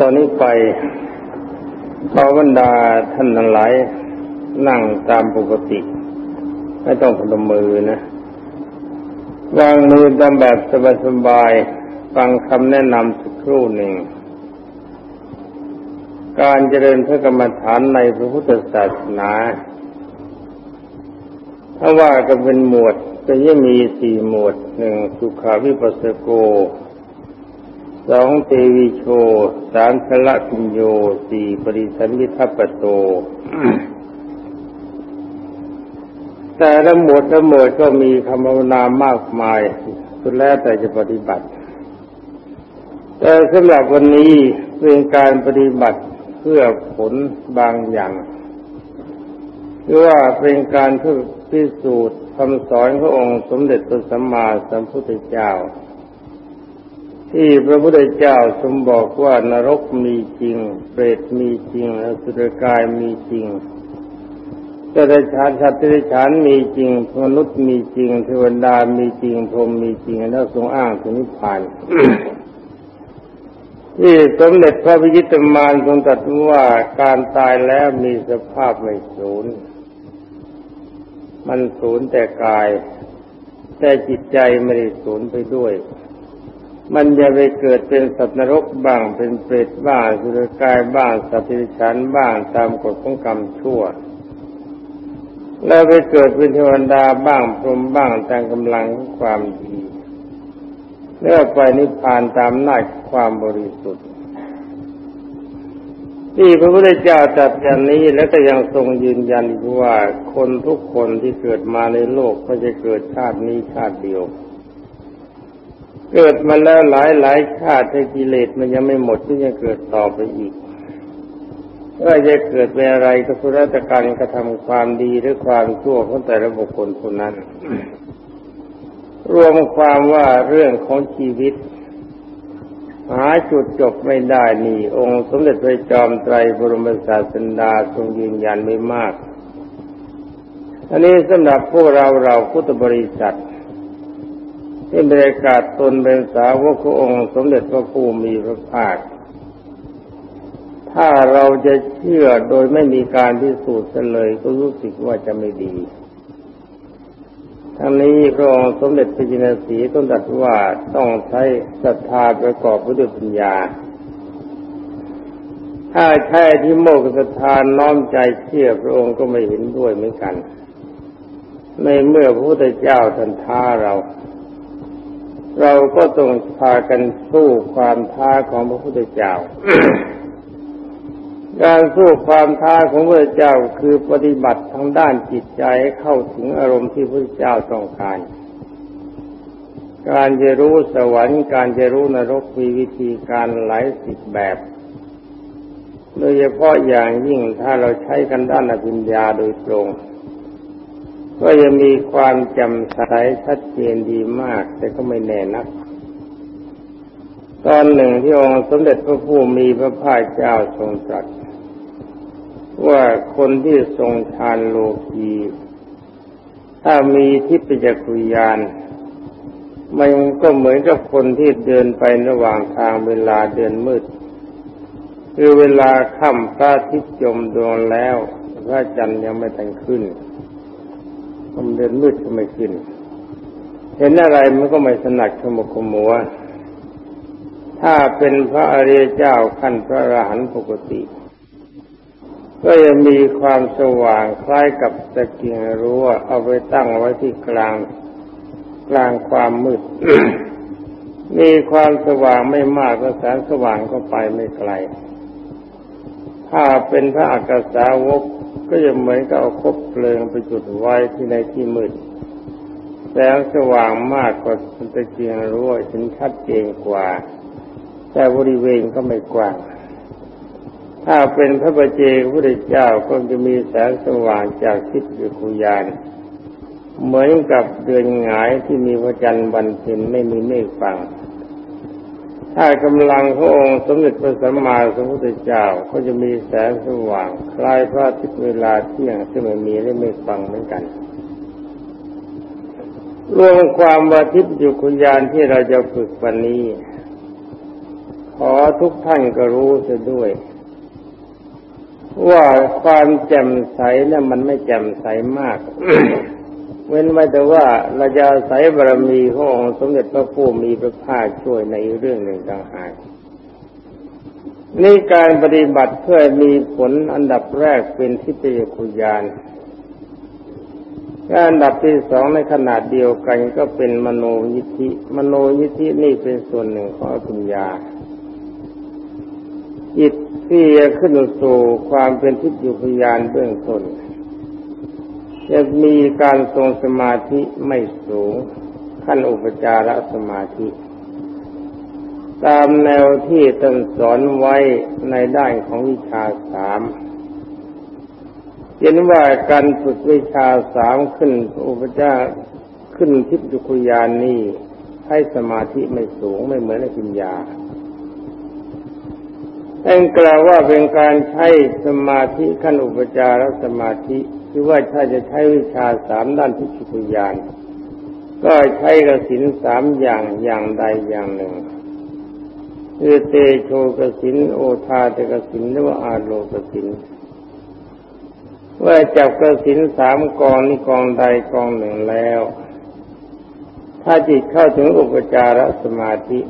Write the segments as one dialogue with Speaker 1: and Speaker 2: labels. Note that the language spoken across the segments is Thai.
Speaker 1: ตอนนี้ไปขอบรรดาท่านทั้งหลายนั่งตามปกติ ไม่ต้องพนมมือนะ วางมือตามแบบสบายๆฟังคำแนะนำสักครู่หนึ่ง การเจริญพระกรรมฐานในพระพุทธศาสนาถ้าว่าก็เป็นหมวดก็ยังมีสี่หมวดหนึ่งสุขาวิปัสสโก สองเทวิโชสามพละพิญโยสี่ปริสันวิทัปโต แต่ละหมวดละหมวดก็มีคำภาวนามากมายสุดแล้วแต่จะปฏิบัติ แต่สำหรับวันนี้เป็นการปฏิบัติเพื่อผลบางอย่างหรือว่าเป็นการเพื่อพิสูจน์คำสอนขององค์สมเด็จพระสัมมาสัมพุทธเจ้า ที่พระพุทธเจ้าทรงบอกว่านรกมีจริง เปรตมีจริงอสุรกายมีจริงเจ้าชานสัตว์ที่ฉานมีจริง มนุษย์มีจริงเทวดามีจริงพรหมมีจริงแล้วทรงอ้างถึงนิพพานที่สมเด็จพระพิจิตรมารทรงตรัสว่าการตายแล้วมีสภาพไม่สูญมันสูญแต่กาย แต่จิตใจไม่ได้สูญไปด้วย มันจะไปเกิดเป็นสัตว์นรกบ้างเป็นเปรตบ้างสุรกายบ้างสัตว์ที่ฉันบ้างตามกฎของกรรมชั่ว แล้วไปเกิดเป็นเทวดาบ้างพรหมบ้างตามกำลังของความดีเลือกไปนิพพานตามหน้าความบริสุทธิ์ที่พระพุทธเจ้าจัดอย่างนี้แล้วก็ยังทรงยืนยันว่าคนทุกคนที่เกิดมาในโลกก็จะเกิดชาตินี้ชาติเดียว เกิดมาแล้วหลายหลายชาติกิเลสมันยังไม่หมดที่จะเกิดต่อไปอีกว่าจะเกิดเป็นอะไรก็สุรตการกระทำความดีหรือความชั่วของแต่ละบุคคลคนนั้น รวมความว่าเรื่องของชีวิต หาจุดจบไม่ได้นี่ องค์สมเด็จพระจอมไตรบรมศาสดาทรงยืนยันไม่มาก อันนี้สำหรับพวกเราเราพุทธบริษัท ที่บริกาศตนเป็นสาวกขององค์สมเด็จพระผู้มีพระภาค ถ้าเราจะเชื่อโดยไม่มีการพิสูจน์เลยก็รู้สึกว่าจะไม่ดี ทั้งนี้พระองค์สมเด็จพระจินสีต้องตัดว่าต้องใช้ศรัทธาประกอบด้วยปัญญา ถ้าใช่ที่โมกศรัทธาน้อมใจเชื่อพระองค์ก็ไม่เห็นด้วยเหมือนกัน ในเมื่อพระพุทธเจ้าท่านท้าเรา เราก็ต้องพากันสู้ความท้าของพระพุทธเจ้า การสู้ความท้าของพระเจ้าคือปฏิบัติทางด้านจิตใจให้เข้าถึงอารมณ์ที่พระเจ้าต้องการ การจะรู้สวรรค์การจะรู้นรกมีวิธีการหลายสิบแบบ โดยเฉพาะอย่างยิ่งถ้าเราใช้กันด้านอภิญญาโดยตรง ก็ยังมีความจำใสชัดเจนดีมาก แต่ก็ไม่แน่นัก ตอนหนึ่งที่องค์สมเด็จพระผู้มีพระภาคเจ้าทรงตรัสว่าคนที่ทรงฌานโลกีถ้ามีทิพยจักรยานมันก็เหมือนกับคนที่เดินไประหว่างทางเวลาเดินมืด คือเวลาค่ำพระอาทิตย์จมดวงแล้วพระจันทร์ยังไม่แต่งขึ้น มันเดินมืดก็ไม่ขึ้น เห็นอะไรมันก็ไม่สนัดขมกขมัว ถ้าเป็นพระอริยเจ้าขั้นพระอรหันต์ปกติ ก็จะมีความสว่างคล้ายกับตะเกียงรั้วเอาไปตั้งไว้ที่กลาง กลางความมืด มีความสว่างไม่มากก็แสงสว่างก็ไปไม่ไกล ถ้าเป็นพระอักษาวก ก็จะเหมือนกับเอาคบเพลิงไปจุดไว้ที่ในที่มืดแสงสว่างมากกว่าตะเกียงรู้ว่าฉันชัดเจนกว่า แต่บริเวณก็ไม่กว้าง ถ้าเป็นพระบเจพระพุทธเจ้าก็จะมีแสงสว่างจากทิศยุคุยานเหมือนกับเดือนหงายที่มีพระจันทร์บันเพ็ญไม่มีเมฆฟัง ถ้ากำลังขององค์สมเด็จพระสัมมาสัมพุทธเจ้าก็จะมีแสงสว่าง คล้ายพระอาทิตย์เวลาเที่ยงซึ่งไม่มีและไม่ฟังเหมือนกัน รวมความว่าทิพย์อยู่คุณญาณที่เราจะฝึกวันนี้ ขอทุกท่านก็รู้เสียด้วย ว่าความแจ่มใสนั้นมันไม่แจ่มใสมาก เว้นไว้แต่ว่าเราจะอาศัยบารมีขององค์สมเด็จพระผู้มีพระภาคช่วยในเรื่องหนึ่งต่างหากนี่การปฏิบัติเพื่อมีผลอันดับแรกเป็นทิฏยคุยานอันดับที่สองในขนาดเดียวกันก็เป็นมโนยิธิ มโนยิธินี่เป็นส่วนหนึ่งของปัญญาจิตที่ขึ้นสู่ความเป็นทิฏยคุยานเบื้องต้น จะมีการทรงสมาธิไม่สูงขั้นอุปจารสมาธิ ตามแนวที่ท่านสอนไว้ในด้านของวิชาสามเห็นว่าการฝึกวิชาสามขึ้นอุปจาขึ้นทิพยุคุยานนี้ให้สมาธิไม่สูงไม่เหมือนในปัญ ญาแต่กล่าวว่าเป็นการใช้สมาธิขั้นอุปจารสมาธิคือว่าถ้าจะใช้วิชาสามด้านทิพยุคุยานก็ใช้กสินสามอย่างอย่างใดอย่างหนึ่งคือเตโชกสินโอทาเตกสินหรือว่าอาโลกสินว่าจับกระสินสามกองนี่กองใดกองหนึ่งแล้ว ถ้าจิตเข้าถึงอุปจารสมาธิ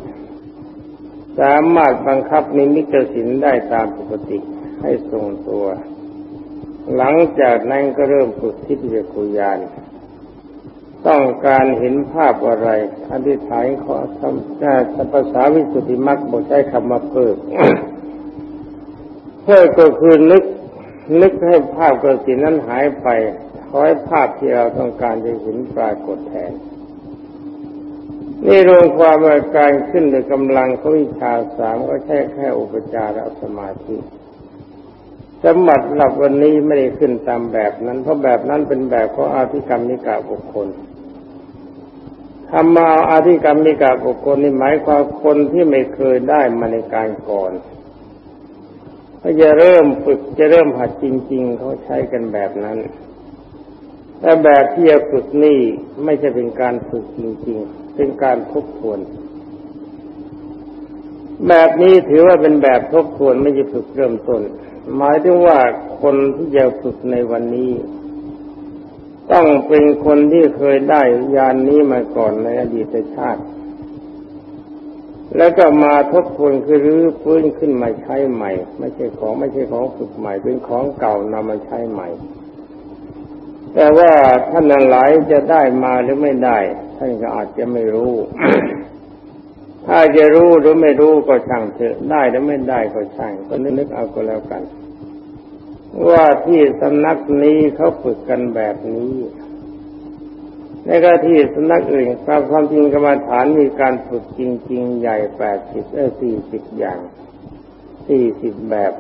Speaker 1: สามารถบังคับนิมิตสินได้ตามปกติให้ทรงตัว หลังจากนั้นก็เริ่มฝึกทิฏยคุยาน ต้องการเห็นภาพอะไรอธิษฐานขอทำภาษาวิสุทธิมรรคบอกใช้คำมาเพิกเพิกก็คือนึกนึกให้ภาพกระสินนั้นหายไปขอให้ภาพที่เราต้องการจะเห็นปรากฏแทน นี่รวมความว่าการขึ้นในกำลังของวิชาสามก็ใช่แค่อุปจารสมาธิสมบัติหลับวันนี้ไม่ได้ขึ้นตามแบบนั้น เพราะแบบนั้นเป็นแบบของอาธิกรรมนิกาบุคคลคำมาอาธิกรรมนิกาบุคคลนี่หมายความคนที่ไม่เคยได้มาในการก่อนถ้าจะเริ่มฝึกจะเริ่มหัดจริง ๆเขาใช้กันแบบนั้น แต่แบบที่จะฝึกนี่ไม่ใช่เป็นการฝึกจริงๆ เป็นการทบทวน แบบนี้ถือว่าเป็นแบบทบทวนไม่ใช่ฝึกเริ่มต้น หมายถึงว่าคนที่จะฝึกในวันนี้ ต้องเป็นคนที่เคยได้ยานนี้มาก่อนในอดีตชาติ แล้วก็มาทบทวนคือรื้อฟื้นขึ้นมาใช้ใหม่ ไม่ใช่ของไม่ใช่ของฝึกใหม่ เป็นของเก่านำมาใช้ใหม่ แต่ว่าท่านหลายจะได้มาหรือไม่ได้ ท่านก็อาจจะไม่รู้ ถ้าจะรู้หรือไม่รู้ก็ช่างเถอะได้หรือไม่ได้ก็ช่างก็นึกเอาก็แล้วกัน ว่าที่สำนักนี้เขาฝึกกันแบบนี้ในกที่สำนักอื่นตามความจริงกรรมฐานมีการฝึกจริง ๆ ใหญ่แปดสิบเออสี่สิบอย่างสี่สิบแบบ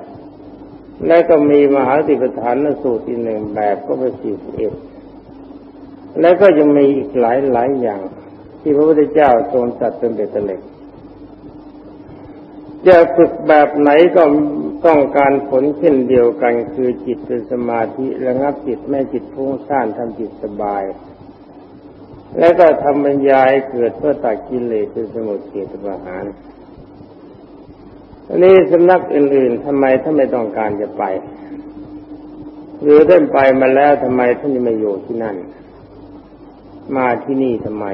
Speaker 1: และก็มีมหาติปฐานสูตรอีกหนึ่งแบบก็เป็นสี่สิบเอ็ดแล้วก็ยังมีอีกหลายหลายอย่าง ที่พระพุทธเจ้าทรงจัดเป็นเบ็ดเล็กจะฝึกแบบไหนก็ต้องการผลเช่นเดียวกัน คือจิตเป็นสมาธิระงับจิตไม่จิตพุ่งซ่านทำจิตสบาย แล้วก็ทำบรรยายเกิดเพื่อตัดกิเลสเป็นสมุทเฉตประหาร นนี้สำนักอื่นๆทำไมท่านไม่ต้องการจะไป หรือท่านไปมาแล้วทำไมท่านยังไม่อยู่ที่นั่น มาที่นี่ทำไม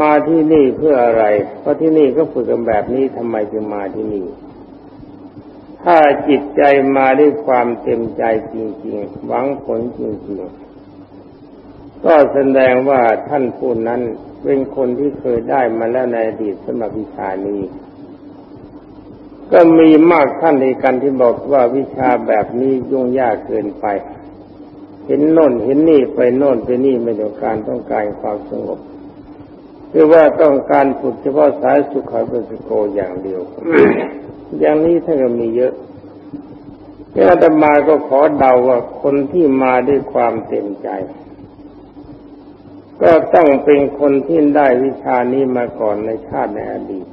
Speaker 1: มาที่นี่เพื่ออะไร เพราะที่นี่ก็ฝึกกันแบบนี้ทำไมจึงมาที่นี่ ถ้าจิตใจมาด้วยความเต็มใจจริงๆ หวังผลจริงๆ ก็แสดงว่าท่านผู้นั้นเป็นคนที่เคยได้มาแล้วในอดีตสมวิชานี้ ก็มีมากท่านในกันที่บอกว่าวิชาแบบนี้ยุ่งยากเกินไป เห็นโน่นเห็นนี่ไปโน่นไปนี่ไม่ต้องการต้องการความสงบคือว่าต้องการฝึกเฉพาะสายสุขาเปสโกอย่างเดียว อย่างนี้ท่านก็มีเยอะแค่อาตมาก็ขอเดาว่าคนที่มาด้วยความเต็มใจ ก็ต้องเป็นคนที่ได้วิชานี้มาก่อนในชาติในอดีต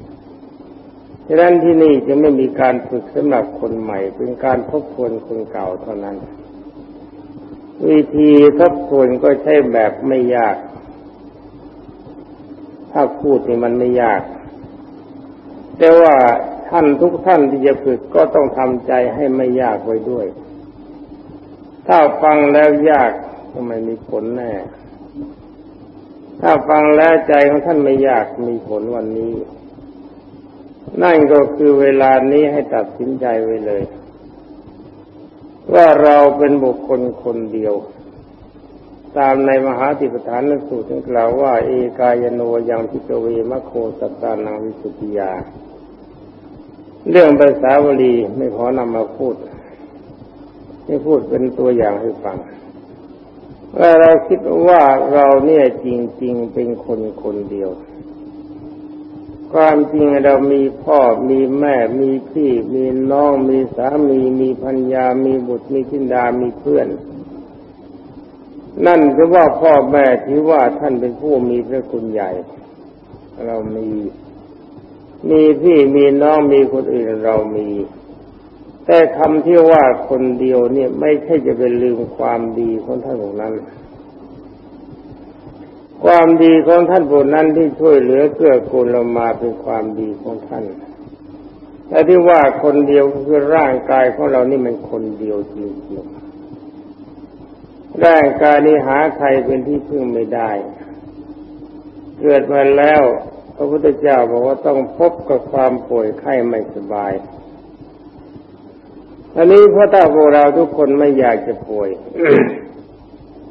Speaker 1: ฉะนั้นที่นี่จะไม่มีการฝึกสำหรับคนใหม่ เป็นการทบทวนคนเก่าเท่านั้น วิธีทบทวนก็ใช้แบบไม่ยาก ถ้าพูดนี่มันไม่ยาก แต่ว่าท่านทุกท่านที่จะฝึกก็ต้องทำใจให้ไม่ยากไว้ด้วย ถ้าฟังแล้วยากก็ไม่มีผลแน่ ถ้าฟังแล้วใจของท่านไม่ยากมีผลวันนี้ นั่นก็คือเวลานี้ให้ตัดสินใจไว้เลย ว่าเราเป็นบุคคลคนเดียว ตามในมหาติปฐานนสูตรกล่าวว่า เอกายโนยังพิกเวมโคสตานังวิสุทธิยา เรื่องภาษาวลีไม่ขอนำมาพูดไม่พูดเป็นตัวอย่างให้ฟังว่าเราคิดว่าเราเนี่ยจริง ๆ เป็นคนคนเดียว ความจริงเรามีพ่อมีแม่ มีพี่ มีน้อง มีสามี มีพัญญา มีบุตร มีทินดา มีเพื่อน นั่นคือว่าพ่อแม่ถือว่าท่านเป็นผู้มีพระคุณใหญ่ เรามี มีพี่มีน้องมีคนอื่นเรามี แต่คำที่ว่าคนเดียวเนี่ยไม่ใช่จะเป็นลืมความดีของท่านองนั้น ความดีของท่านผู้นั้นที่ช่วยเหลือเกื้อกูลเรามาเป็นความดีของท่านแต่ที่ว่าคนเดียวคือร่างกายของเรานี่มันคนเดียวจริงๆร่างกายนี้หาใครเป็นที่พึ่งไม่ได้ เกิดมาแล้วพระพุทธเจ้าบอกว่าต้องพบกับความป่วยไข้ไม่สบายอันนี้เพราะถ้าพวกเราทุกคนไม่อยากจะป่วย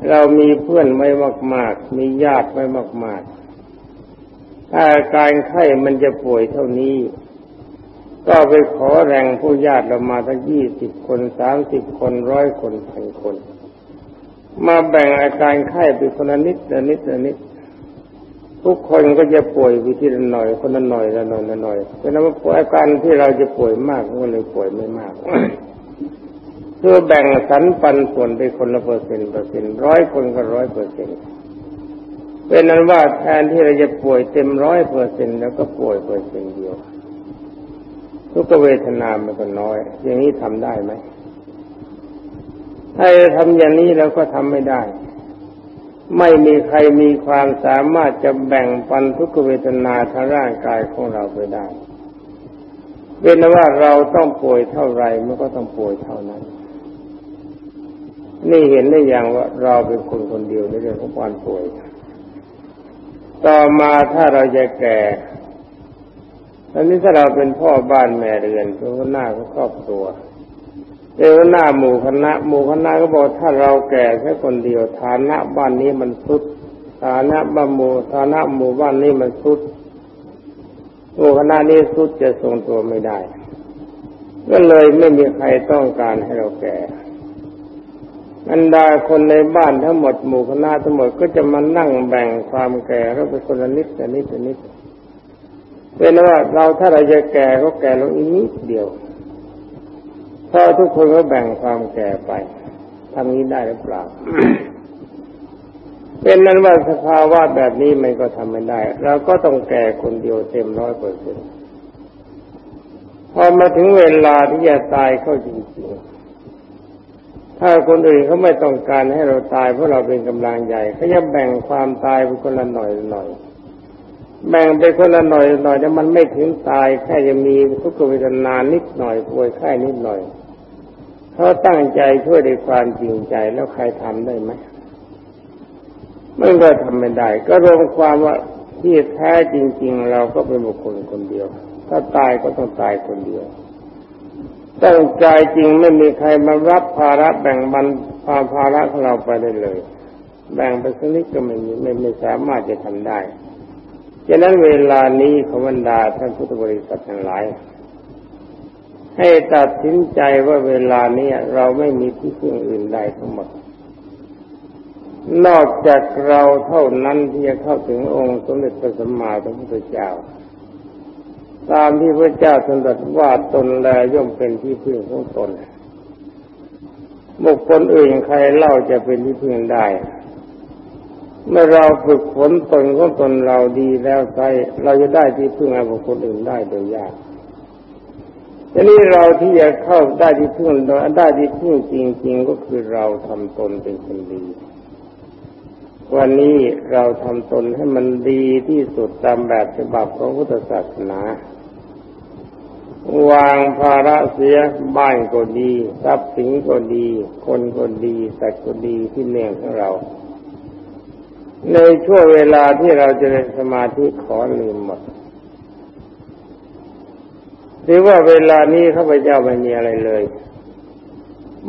Speaker 1: เรามีเพื่อนไม่มาก ๆ มีญาติไม่มาก ๆ ถ้าการไข้มันจะป่วยเท่านี้ ก็ไปขอแรงผู้ญาติเรามาทั้งยี่สิบคนสามสิบคนร้อยคนพันคน มาแบ่งอาการไข้ไปคนละนิดละนิดละนิด ทุกคนก็จะป่วยวิธีละหน่อย คนละหน่อยละหน่อยละหน่อยเพราะนั้นว่าอาการที่เราจะป่วยมากก็เลยป่วยไม่มาก คือแบ่งสรรปันส่วนไปคนละเปอร์เซ็นต์เปอร์เซ็นต์ร้อยคนก็ร้อยเปอร์เซ็นต์เป็นนั้นว่าแทนที่เราจะป่วยเต็มร้อยเปอร์เซ็นต์แล้วก็ป่วยเปอร์เซ็นต์เดียวทุกเวทนามันก็น้อย อย่างนี้ทำได้ไหมถ้าทำอย่างนี้แล้วก็ทำไม่ได้ ไม่มีใครมีความสามารถจะแบ่งปันทุกเวทนาทางร่างกายของเราไปได้เป็นว่าเราต้องป่วยเท่าไรมันก็ต้องป่วยเท่านั้น นี่เห็นได้อย่างว่าเราเป็นคนคนเดียวในเรื่องของความป่วย ต่อมาถ้าเราจะแก่ตอนนี้ถ้าเราเป็นพ่อบ้านแม่เรือนเป็นหัวหน้าของครอบครัวเป็นหัวหน้าหมู่คณะหมู่คณะก็บอกถ้าเราแก่แค่คนเดียวฐานะบ้านนี้มันสุดฐานะบ้านหมู่ฐานะหมู่บ้านนี้มันสุดหมู่คณะนี้สุดจะทรงตัวไม่ได้ ก็เลยไม่มีใครต้องการให้เราแก่ บรรดาคนในบ้านทั้งหมดหมู่คณะทั้งหมดก็จะมานั่งแบ่งความแก่เราเป็นคนละนิดละนิดละนิดเป็นว่าเราถ้าเราจะแก่ก็แก่ลงอีกนิดเดียวพอทุกคนก็แบ่งความแก่ไปทำนี้ได้หรือเปล่า เป็นนั้นว่าสภาวะแบบนี้มันก็ทำไม่ได้ เราก็ต้องแก่คนเดียวเต็มร้อยเปอร์เซ็นต์พอมาถึงเวลาที่จะตายเข้าจริงๆ ถ้าคนอื่นเขาไม่ต้องการให้เราตายเพราะเราเป็นกำลังใหญ่เขาจะแบ่งความตายเป็นคนละหน่อยหน่อย แบ่งไปคนละหน่อยหน่อยแต่มันไม่ถึงตายแค่จะมีทุกขเวทนานิดหน่อยป่วยไข้นิดหน่อยเขาตั้งใจช่วยด้วยความจริงใจแล้วใครทำได้ไหมมันก็ทำไม่ได้ ก็รวมความว่าที่แท้จริง ๆ เราก็เป็นบุคคลคนเดียว ถ้าตายก็ต้องตายคนเดียว ตั้งใจจริงไม่มีใครมารับภาระแบ่งบันควาภาระของเราไปได้เลย แบ่งไปสักนิดก็ไม่มีไม่ไม่สามารถจะทำได้ฉะนั้นเวลานี้ขบันดาท่านพุทธบริษัททั้งหลาย ให้ตัดสินใจว่าเวลานี้เราไม่มีที่พึ่งอื่นใดทั้งหมด นอกจากเราเท่านั้นที่จะเข้าถึงองค์สมเด็จพระสัมมาสัมพุทธเจ้า ตามที่พระเจ้าทรงตรัสว่าตนแลย่อมเป็นที่พึ่งของตนบุคคลอื่นใครเล่าจะเป็นที่พึ่งได้ เมื่อเราฝึกฝนตนของตนเราดีแล้วใช่เราจะได้ที่พึ่งบุคคลอื่นได้โดยยากทีนี้เราที่จะเข้าได้ที่พึ่งโดยได้ที่พึ่งจริง ๆ ก็คือเราทำตนเป็นคนดี วันนี้เราทำตนให้มันดีที่สุดตามแบบฉบับของพุทธศาสนา วางภาระเสียบ้านก็ดี ทรัพย์สินก็ดี คนก็ดีสัตว์ก็ดีที่เนื่องของเรา ในช่วงเวลาที่เราจะเรียนสมาธิขอลืมหมดหรือว่าเวลานี้ข้าพเจ้าไม่มีอะไรเลย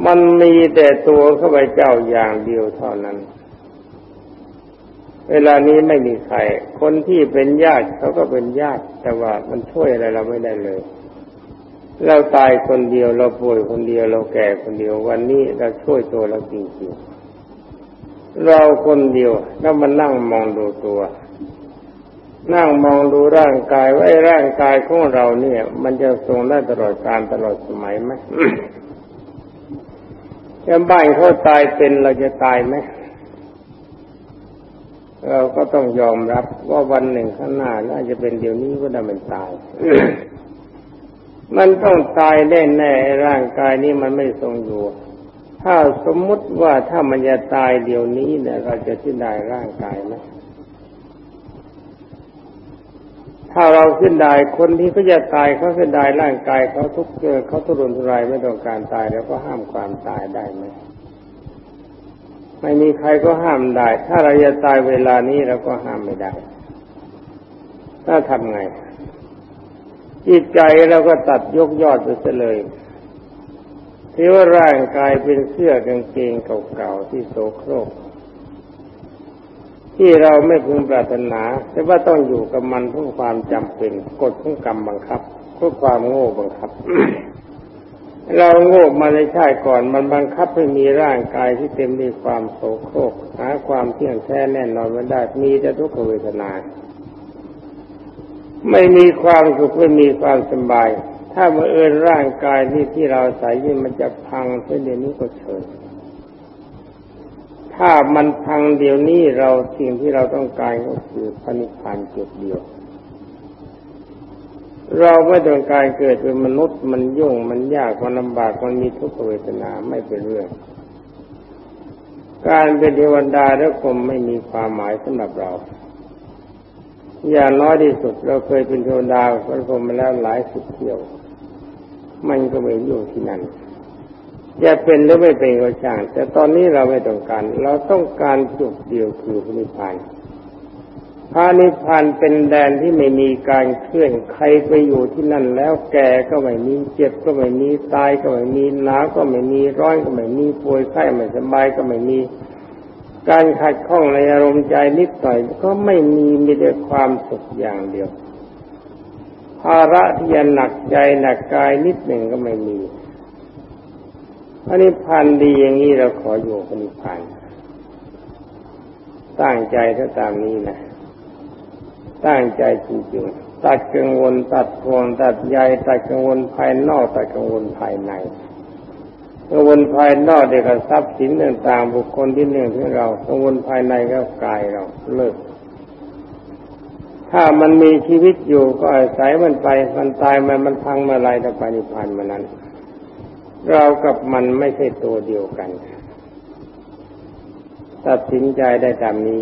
Speaker 1: มันมีแต่ตัวข้าพเจ้าอย่างเดียวเท่านั้น เวลานี้ไม่มีใคร คนที่เป็นญาติเขาก็เป็นญาติ แต่ว่ามันช่วยอะไรเราไม่ได้เลย เราตายคนเดียวเราป่วยคนเดียวเราแก่คนเดียววันนี้เราช่วยตัวเราจริงๆเราคนเดียวแล้วมานั่งมองดูตัว นั่งมองดูร่างกายว่าร่างกายของเราเนี่ย มันจะทรงได้ตลอดการตลอดสมัยไหมจะบ้านเขาตายเป็นเราจะตายไหม เราก็ต้องยอมรับว่าวันหนึ่งข้างหน้าน่าจะเป็นเดี๋ยวนี้ก็ได้มันตาย มันต้องตายแน่แน่ร่างกายนี้มันไม่ทรงอยู่ ถ้าสมมุติว่าถ้ามันจะตายเดี๋ยวนี้เนี่ยเราจะที่ได้ร่างกายไหมถ้าเราขึ้นได้คนที่เขาจะตายเขาขึ้นได้ร่างกายเขาทุกเจอเขาทุรนทุรายไม่ต้องการตายแล้วก็ห้ามความตายได้ไหม ไม่มีใครก็ห้ามได้ ถ้าเราจะตายเวลานี้เราก็ห้ามไม่ได้ ถ้าทำไง จิตใจเราก็ตัดยกยอดไปเลยที่ว่าร่างกายเป็นเสื้อกางเกงเก่าๆที่โสโครก ที่เราไม่พึงปรารถนา แต่ว่าต้องอยู่กับมันเพื่อความจำเป็นกฎของกรรมบังคับเพื่อความโง่บังคับ เราโง่มาในชาติก่อนมันบังคับให้มีร่างกายที่เต็มด้วยความโศโครกหาความเที่ยงแท้แน่นอนไม่ได้มีแต่ทุกขเวทนา ไม่มีความสุขไม่มีความสบาย ถ้าเมื่อเอินร่างกายนี้ที่เราใส่ยิ่มันจะพังเช่นเดียวนี้ก็เชิญถ้ามันพังเดี๋ยวนี้เราสิ่งที่เราต้องการก็คือพระนิพพานจุดเดียว เราไม่ต้องการเกิดเป็นมนุษย์มันยุ่งมันยากมันลำบากมันมีทุกขเวทนาไม่เป็นเรื่อง การเป็นเทวดาและคมไม่มีความหมายสำหรับเรา อย่างน้อยที่สุดเราเคยเป็นเทวดาพระพรหมมาแล้วหลายสิบเที่ยว มันก็ไม่อยู่ที่นั่นจะเป็นหรือไม่เป็นก็ช่างแต่ตอนนี้เราไม่ต้องการ เราต้องการจุดเดียวคือพระนิพพาน พระนิพพานเป็นแดนที่ไม่มีการเคลื่อนใครไปอยู่ที่นั่นแล้วแก่ก็ไม่มีเจ็บก็ไม่มีตายก็ไม่มีหนาวก็ไม่มีร้อนก็ไม่มีป่วยไข้ไม่สบายก็ไม่มี การขัดข้องในอารมณ์ใจนิดหน่อยก็ไม่มีมีแต่ความสุขอย่างเดียว ภาระที่จะหนักใจหนักกายนิดหนึ่งก็ไม่มีพระนิพพานดีอย่างนี้เราขออยู่พระนิพพานตั้งใจถ้าตามนี้นะ ตั้งใจจริงๆตัดกังวลตัดทวงตัดใยตัดกังวลภายนอกตัดกังวลภายในกังวลภายนอกเด็กทรัพย์สินต่างๆบุคคลที่หนึ่งที่เรากังวลภายในก็กายเราเลิก ถ้ามันมีชีวิตอยู่ก็อาศัยมันไปมันตายมันมันพังมาลายแต่ปนิพานธ์มานั้น เรากับมันไม่ใช่ตัวเดียวกันตัดสินใจได้ตามนี้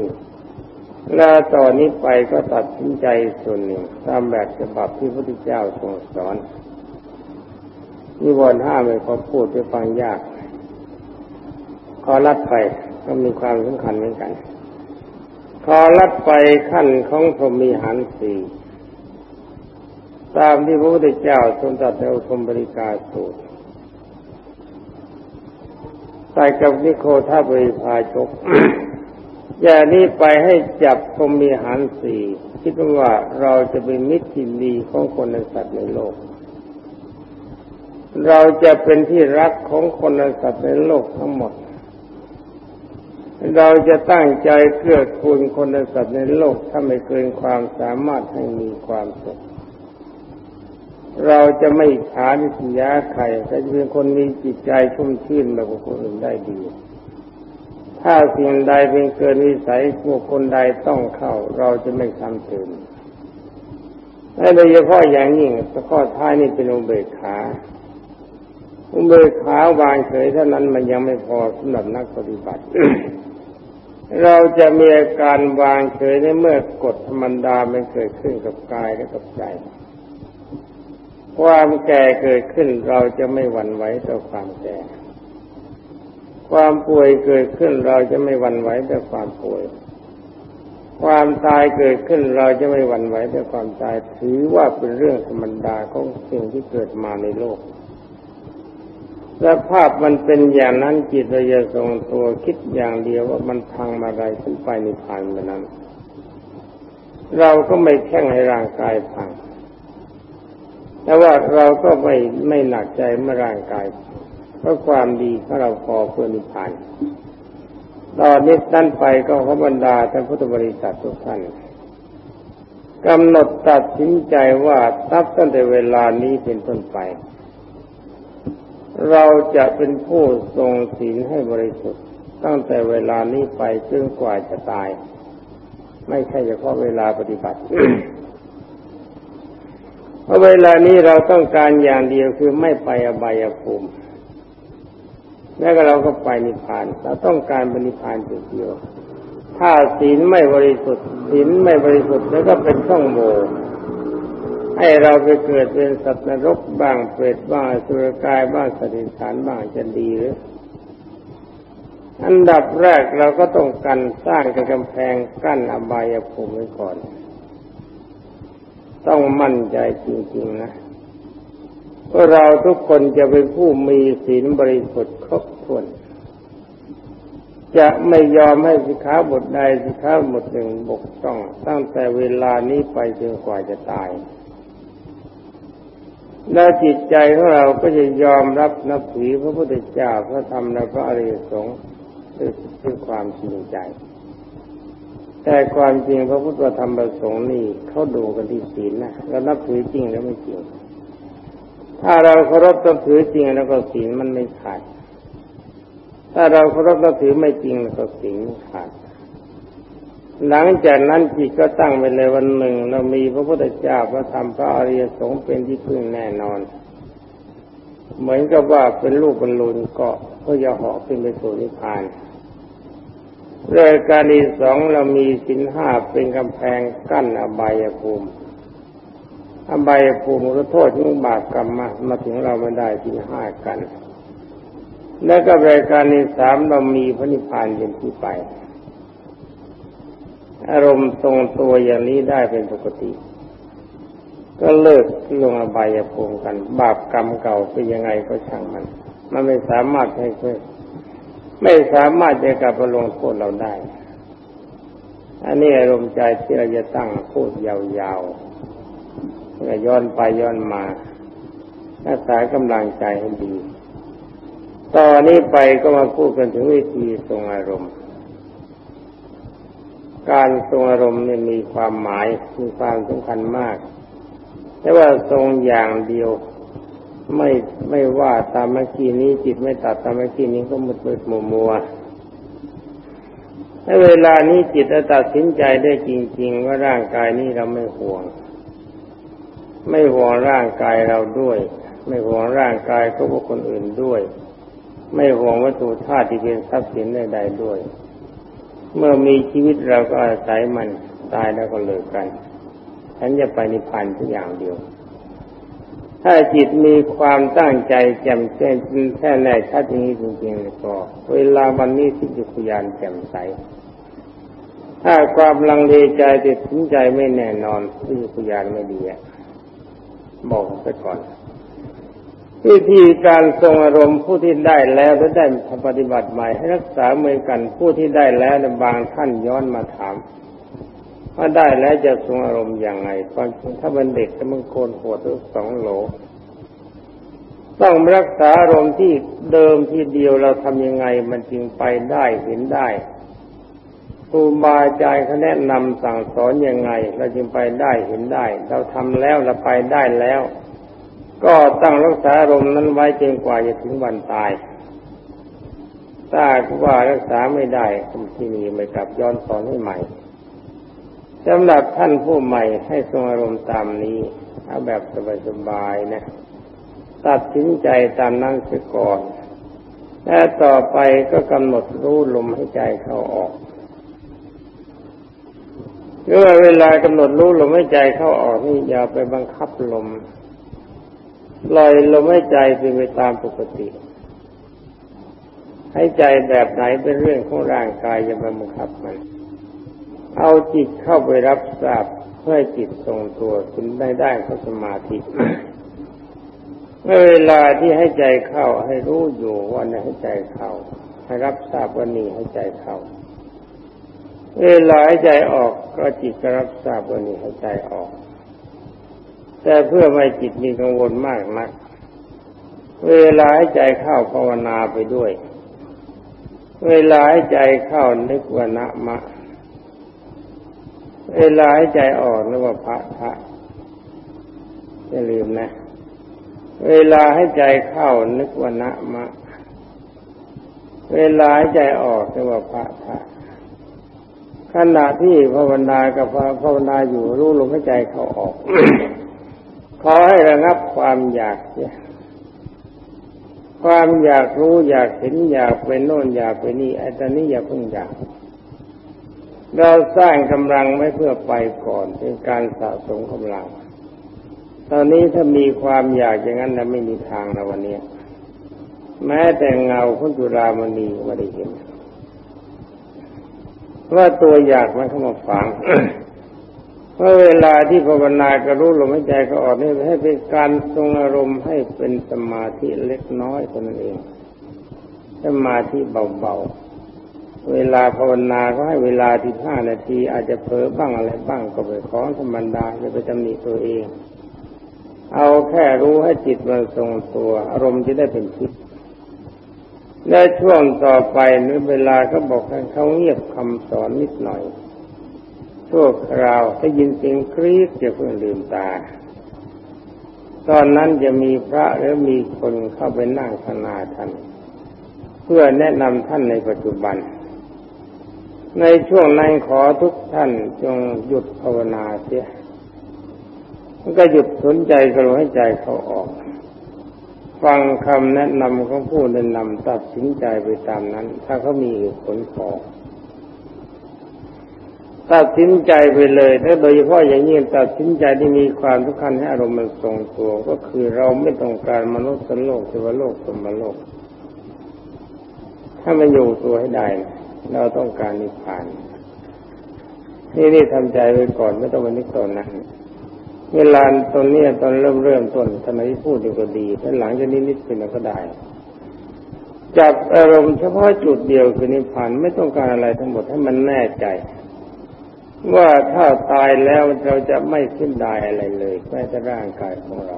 Speaker 1: แล้วต่อนนี้ไปก็ตัดสินใจส่วนหนึ่งตามแบบฉบับที่พระพุทธเจ้าทรงสอนนิวรณ์ห้าไม่ขอพูดไปฟังยาก ขอรัดไปก็มีความสำคัญเหมือนกัน ขอรัดไปขั้นของพรหมีหันสี่ตามที่พระพุทธเจ้าทรงตรัสในอุทมบริกาสูตรใส่กับนิโคท่าบริพาชก อย่างนี้ไปให้จับพรมีหันสี่คิดว่าเราจะเป็นมิตรที่ดีของคนในสัตว์ในโลก เราจะเป็นที่รักของคนในสัตว์ในโลกทั้งหมด เราจะตั้งใจเกื้อกูลคนในสัตว์ในโลกถ้าไม่เกินความสามารถให้มีความสุขเราจะไม่ฉานิสยาใครแต่จะเป็นคนมีจิตใจชุ่มชื่นแบบคนอื่นได้ดี ถ้าสิ่งใดเป็นเกินวิสัยพวกคนใดต้องเข้า เราจะไม่ทำเตื่นโดยเฉพาะอย่างยิ่งข้อท้ายนี่เป็นอุเบกขาอุเบกขาวางเฉยเท่านั้นมันยังไม่พอสำหรับนักปฏิบัติ เราจะมีอาการวางเฉยในเมื่อกฎธรรมดาไม่เกิดขึ้นกับกายและกับใจ ความแก่เกิดขึ้นเราจะไม่หวั่นไหวต่อความแก่ ความป่วยเกิดขึ้นเราจะไม่หวั่นไหวต่อความป่วย ความตายเกิดขึ้นเราจะไม่หวั่นไหวต่อความตายถือว่าเป็นเรื่องธรรมดาของสิ่งที่เกิดมาในโลกสภาพมันเป็นอย่างนั้นจิตเราจะทรงตัวคิดอย่างเดียวว่ามันพังมาไรขึ้นไปในผ่านมานั้น เราก็ไม่แข่งให้ร่างกายพังแต่ว่าเราก็ไม่ไม่หนักใจเมื่อร่างกาย เพราะความดีของเราพอเพื่อนิพพานตอนนี้ตั้นไปก็ขบรรดาท่านพุทธบริษัททุกท่านกำหนดตัดสินใจว่าตับตั้งแต่เวลานี้เป็นต้นไป เราจะเป็นผู้ทรงศีลให้บริสุทธิ์ ตั้งแต่เวลานี้ไปจนกว่าจะตาย ไม่ใช่เฉพาะเวลาปฏิบัติเพราะเวลานี้เราต้องการอย่างเดียวคือไม่ไปอบายภูมิ แม้ก็เราก็ไปนิพพาน เราต้องการปนิพพานเดียว ถ้าศีลไม่บริสุทธิ์ศีลไม่บริสุทธิ์แล้วก็เป็นช่องโหว่ให้เราไปเกิดเป็นสัตว์นรกบ้างเปรตบ้างสุรกายบ้างสติสารบ้างจะดีหรืออันดับแรกเราก็ต้องกันสร้างกำแพงกั้นอบายภูมิไว้ก่อน ต้องมั่นใจจริงๆนะ ว่าเราทุกคนจะเป็นผู้มีศีลบริสุทธิ์ครบถ้วน จะไม่ยอมให้สิขาบทใดสิขาบทหนึ่งบกต้องตั้งแต่เวลานี้ไปจนกว่าจะตาย แล้วจิตใจของเราก็จะยอมรับนับถือพระพุทธเจ้าพระธรรมและพระอริยสงฆ์ด้วยความจริงใจแต่ความจริงพระพุทธธรรมประสงค์นี่เขาดูกันที่ศีลนะเรานับถือจริงแล้วไม่จริง ถ้าเราเคารพนับถือจริงแล้วก็ศีลมันไม่ขาด ถ้าเราเคารพนับถือไม่จริงแล้วก็ศีลขาด หลังจากนั้นจิตก็ตั้งไปเลยวันหนึ่ง เรามีพระพุทธเจ้าพระธรรมพระอริยสงฆ์เป็นที่พึ่งแน่นอน เหมือนกับว่าเป็นลูกบรรลุนเกาะเพื่อจะเหาะขึ้นไปสู่นิพพานรายการที่สองเรามีสินห้าเป็นกำแพงกั้นอบายภูมิ อบายภูมิก็โทษมุ่งบาปกรรมมามาถึงเราไม่ได้สินห้ากัน แล้วก็รายการที่สามเรามีพระนิพพานเป็นที่ไป อารมณ์ทรงตัวอย่างนี้ได้เป็นปกติ ก็เลิกลงอบายภูมิกัน บาปกรรมเก่าเป็นยังไงก็ช่างมัน มันไม่สามารถให้ช่วยไม่สามารถจะกลับมาลงโทษเราได้ อันนี้อารมณ์ใจที่เราจะตั้งพูดยาวๆ ย้อนไปย้อนมารักษากำลังใจให้ดี ตอนนี้ไปก็มาพูดกันถึงวิธีทรงอารมณ์ การทรงอารมณ์นี่มีความหมายมีความสำคัญมาก แต่ว่าทรงอย่างเดียว ไม่ไม่ว่าตามเมื่อกี้นี้จิตไม่ตัดตามเมื่อกี้นี้ก็มุดมืดมัวมัวในเวลานี้จิตตัดสินใจได้จริง ๆ ว่าร่างกายนี้เราไม่ห่วง ไม่ห่วงร่างกายเราด้วย ไม่ห่วงร่างกายของคนอื่นด้วย ไม่ห่วงวัตถุธาตุที่เป็นทรัพย์สินใดๆด้วย เมื่อมีชีวิตเราก็อาศัยมันตายแล้วก็เลิกกันฉันจะไปนิพพานทุกอย่างเดียว ถ้าจิตมีความตั้งใจแจ่มแจ้งแค่แน่ชัดอย่างนี้จริงๆเลยก็ เวลาวันนี้ที่จิตยานแจ่มใส ถ้าความลังเลใจติดสินใจไม่แน่นอนที่จิตยานไม่ดี บอกไปก่อนวิธีการทรงอารมณ์ผู้ที่ได้แล้วและได้ปฏิบัติใหม่ให้รักษาเหมือนกันผู้ที่ได้แล้วบางท่านย้อนมาถามว่าได้แล้วจะทรงอารมณ์อย่างไงความจริงถ้าเป็นเด็กจะมันโกนหัวตัวสองโหลต้องรักษาอารมณ์ที่เดิมที่เดียวเราทำยังไงมันจึงไปได้เห็นได้ ครูบาอาจารย์เขาแนะนำสั่งสอนยังไง เราจึงไปได้เห็นได้ เราทำแล้วเราไปได้แล้ว ก็ตั้งรักษาอารมณ์นั้นไว้จนกว่าจะถึงวันตาย ถ้าว่ารักษาไม่ได้ที่นี่ไม่กลับย้อนสอนให้ใหม่สำหรับท่านผู้ใหม่ให้ทรงอารมณ์ตามนี้เอาแบบสบายๆนะตัดสินใจตามนั้นเสียก่อนและต่อไปก็กำหนดรู้ลมให้ใจเข้าออก เมื่อเวลากำหนดรู้ลมให้ใจเข้าออกนี่อย่าไปบังคับลมปล่อยลมหายใจเป็นไปตามปกติให้ใจแบบไหนเป็นเรื่องของร่างกายอย่าไปบังคับมัน เอาจิตเข้าไปรับทราบเพื่อจิตทรงตัวคุณได้ได้เข้าสมาธิเมื่อเวลาที่ให้ใจเข้าให้รู้อยู่ว่านี่ให้ใจเข้าให้รับทราบว่านี่ให้ใจเข้า เวลาให้ใจออกก็จิตก็รับทราบว่านี่ให้ใจออก แต่เพื่อไม่จิตมีกังวลมากนัก เวลาให้ใจเข้าภาวนาไปด้วย เวลาให้ใจเข้านึกว่านะมะ เวลาให้ใจออกนึกว่าพระพระอย่าลืมนะ เวลาให้ใจเข้านึกว่านะมะ เวลาให้ใจออกนึกว่าพระพระ ขณะที่ภาวนากับภาวนาอยู่รู้ลมหายใจเขาออก ขอให้ระงับความอยากเนี่ยความอยากรู้อยากเห็นอยากไปโน่นอยากไปนี่ไอ้ตอนนี้อย่าเพิ่งอยาก เราสร้างกำลังไว้เพื่อไปก่อนเป็นการสะสมกำลัง ตอนนี้ถ้ามีความอยากอย่างนั้นแล้วไม่มีทางแล้ววันนี้แม้แต่เงาของจุรามณีไม่ได้เห็น ว่าตัวอยากมันเข้ามาฝังเมื่อเวลาที่ภาวนาก็รู้ลมหายใจก็ออกนี่ให้เป็นการทรงอารมณ์ให้เป็นสมาธิเล็กน้อยเท่านั้นเองสมาธิเบาๆ เวลาภาวนาก็ให้เวลาที่ห้านาที อาจจะเผลอบ้างอะไรบ้างก็ไปของธรรมดาจะไปตำหนิตัวเอง เอาแค่รู้ให้จิตมันทรงตัว อารมณ์จะได้เป็นทิพย์ และช่วงต่อไปในเวลาก็บอกให้เขาเงียบคำสอนนิดหน่อยชั่วคราวได้ยินเสียงกรี๊ดจะเพิ่งลืมตา ตอนนั้นจะมีพระหรือมีคนเข้าไปนั่งขนาท่านเพื่อแนะนำท่านในปัจจุบัน ในช่วงนั้นขอทุกท่านจงหยุดภาวนาเสียก็หยุดสนใจกระให้ใจเขาออก ฟังคำแนะนำของผู้แนะนำตัดสินใจไปตามนั้น ถ้าเขามีผลพอตัดสินใจไปเลย ถ้าโดยเฉพาะอย่างนี้ตัดสินใจที่มีความทุกขันให้อารมณ์มันทรงตัวก็คือเราไม่ต้องการมนุษย์สโลกเทวโลกสมโลก ถ้ามันอยู่ตัวให้ได้ เราต้องการนิพพาน นี่นี่ทำใจไว้ก่อนไม่ต้องวันนี้ตอนนั้น เวลาตอนนี้ตอนเริ่มเริ่มต้นทำไมพูดอยู่ก็ดีถ้าหลังจากนี้นิดเป็นก็ได้จับอารมณ์เฉพาะจุดเดียวคือนิพพานไม่ต้องการอะไรทั้งหมดให้มันแน่ใจ ว่าถ้าตายแล้วเราจะไม่ขึ้นได้อะไรเลยแม้แต่ร่างกายของเรา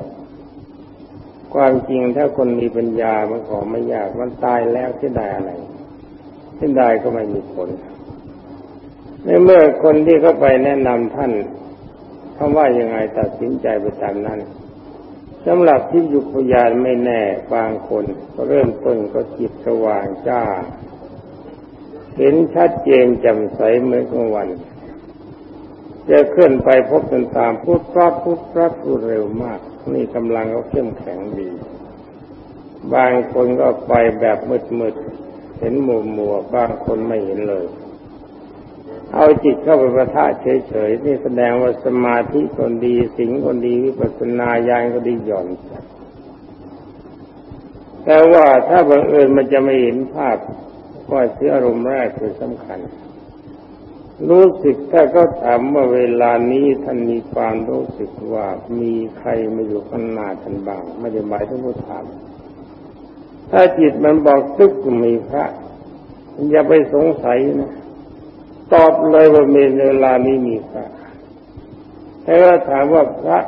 Speaker 1: ความจริงถ้าคนมีปัญญามันขอไม่ยากมันตายแล้วที่ได้อะไรที่ได้ก็ไม่มีผลในเมื่อคนที่เข้าไปแนะนำท่าน คำว่ายังไงตัดสินใจไปตามนั้นสำหรับที่ยุคยานไม่แน่บางคนก็เริ่มต้นก็จิตสว่างจ้า เห็นชัดเจนแจ่มใสเหมือนกลางวันจะเคลื่อนไปพบกันตามพุทธรับพุทธรับพูดเร็วมาก นี่กำลังเขาเข้มแข็งดี บางคนก็ไปแบบมืดๆเห็นมัวมัวบางคนไม่เห็นเลย เอาจิตเข้าไปประทะเฉยๆนี่แสดงว่าสมาธิคนดีสิงคนดีวิปัสสนาญาณก็ดีหย่อนแต่ว่าถ้าบังเอิญมันจะไม่เห็นภาพก็เสียอารมณ์แรกคือสำคัญ รู้สึกถ้าเขาถามว่าเวลานี้ท่านมีความรู้สึกว่ามีใครมาอยู่ข้างหน้าท่านบ้างไม่ได้หมายถึงผู้ถามถ้าจิตมันบอกตึกมีพระอย่าไปสงสัยนะ ตอบเลยว่าเมีเวลานี้มีพระแต่ว่าถามว่าพระ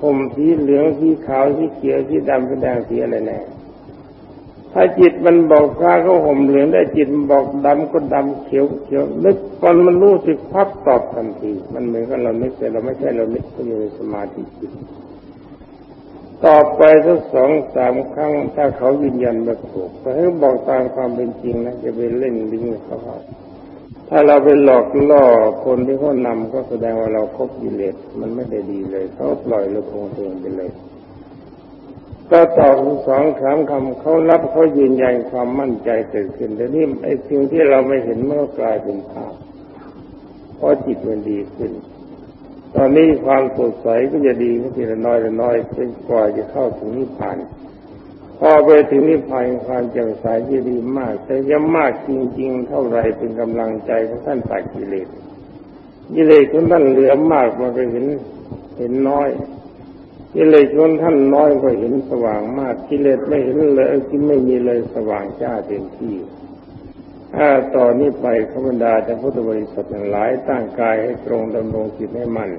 Speaker 1: ผมสีเหลืองสีขาวสีเขียวสีดำสีแดงสีอะไรแน่ถ้าจิตมันบอกพระเขาห่มเหลืองได้จิตมันบอกดำก็ดำเขียวเขียวนึกตอนมันรู้สึกพับตอบทันที มันเหมือนกับเรานึกแต่เราไม่ใช่เรานึกก็อยู่ในสมาธิจิตตอบไปสักสองสามครั้งถ้าเขายืนยันมาถูกแต่ให้บอกตามความเป็นจริงนะจะไปเล่นลิงเขาเขา ถ้าเราไปหลอกล่อคนที่เขานำก็แสดงว่าเราครบกิเลสมันไม่ได้ดีเลยเขาปล่อยเราคงเองไปเลยก็ตอบสองครั้งคำเขารับเขายืนยันความมั่นใจเกิดขึ้นแต่นี่ไอ้สิ่งที่เราไม่เห็นมันก็กลายเป็นภาพเพราะจิตมันดีขึ้น ตอนนี้ความสดใสก็จะดีขึ้นทีละน้อยละน้อยจนกว่าจะเข้าถึงนิพพาน พอไปถึงนิพพานความแจ่มใสจะดีมาก แต่ยังมากจริง ๆ เท่าไรเป็นกำลังใจของท่านตัดกิเลสกิเลสของท่านเหลือมากมันก็เห็นเห็นน้อยกิเลสของท่านน้อยก็เห็นสว่างมากกิเลสไม่เห็นเลยที่ไม่มีเลยสว่างจ้าเต็มที่ถ้าต่อนนี้ไปขบรรดาแต่พุทธบริษัทหลายตั้งกายให้ตรงดำรงจิตให้มัน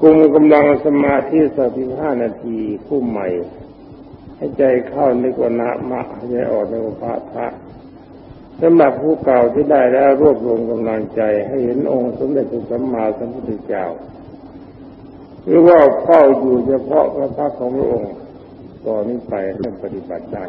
Speaker 1: คุมกำลังสมาธิสักสิบห้านาทีผู้ใหม่ ให้ใจเข้านึกว่านะมะให้ใจออกในอุปาทะสำหรับผู้เก่าที่ได้แล้วรวบรวมกำลังใจให้เห็นองค์สมเด็จพระสัมมาสัมพุทธเจ้าหรือว่าเฝ้าอยู่เฉพาะพระพักของพระองค์ต่อนนี้ไปเริ่มปฏิบัติได้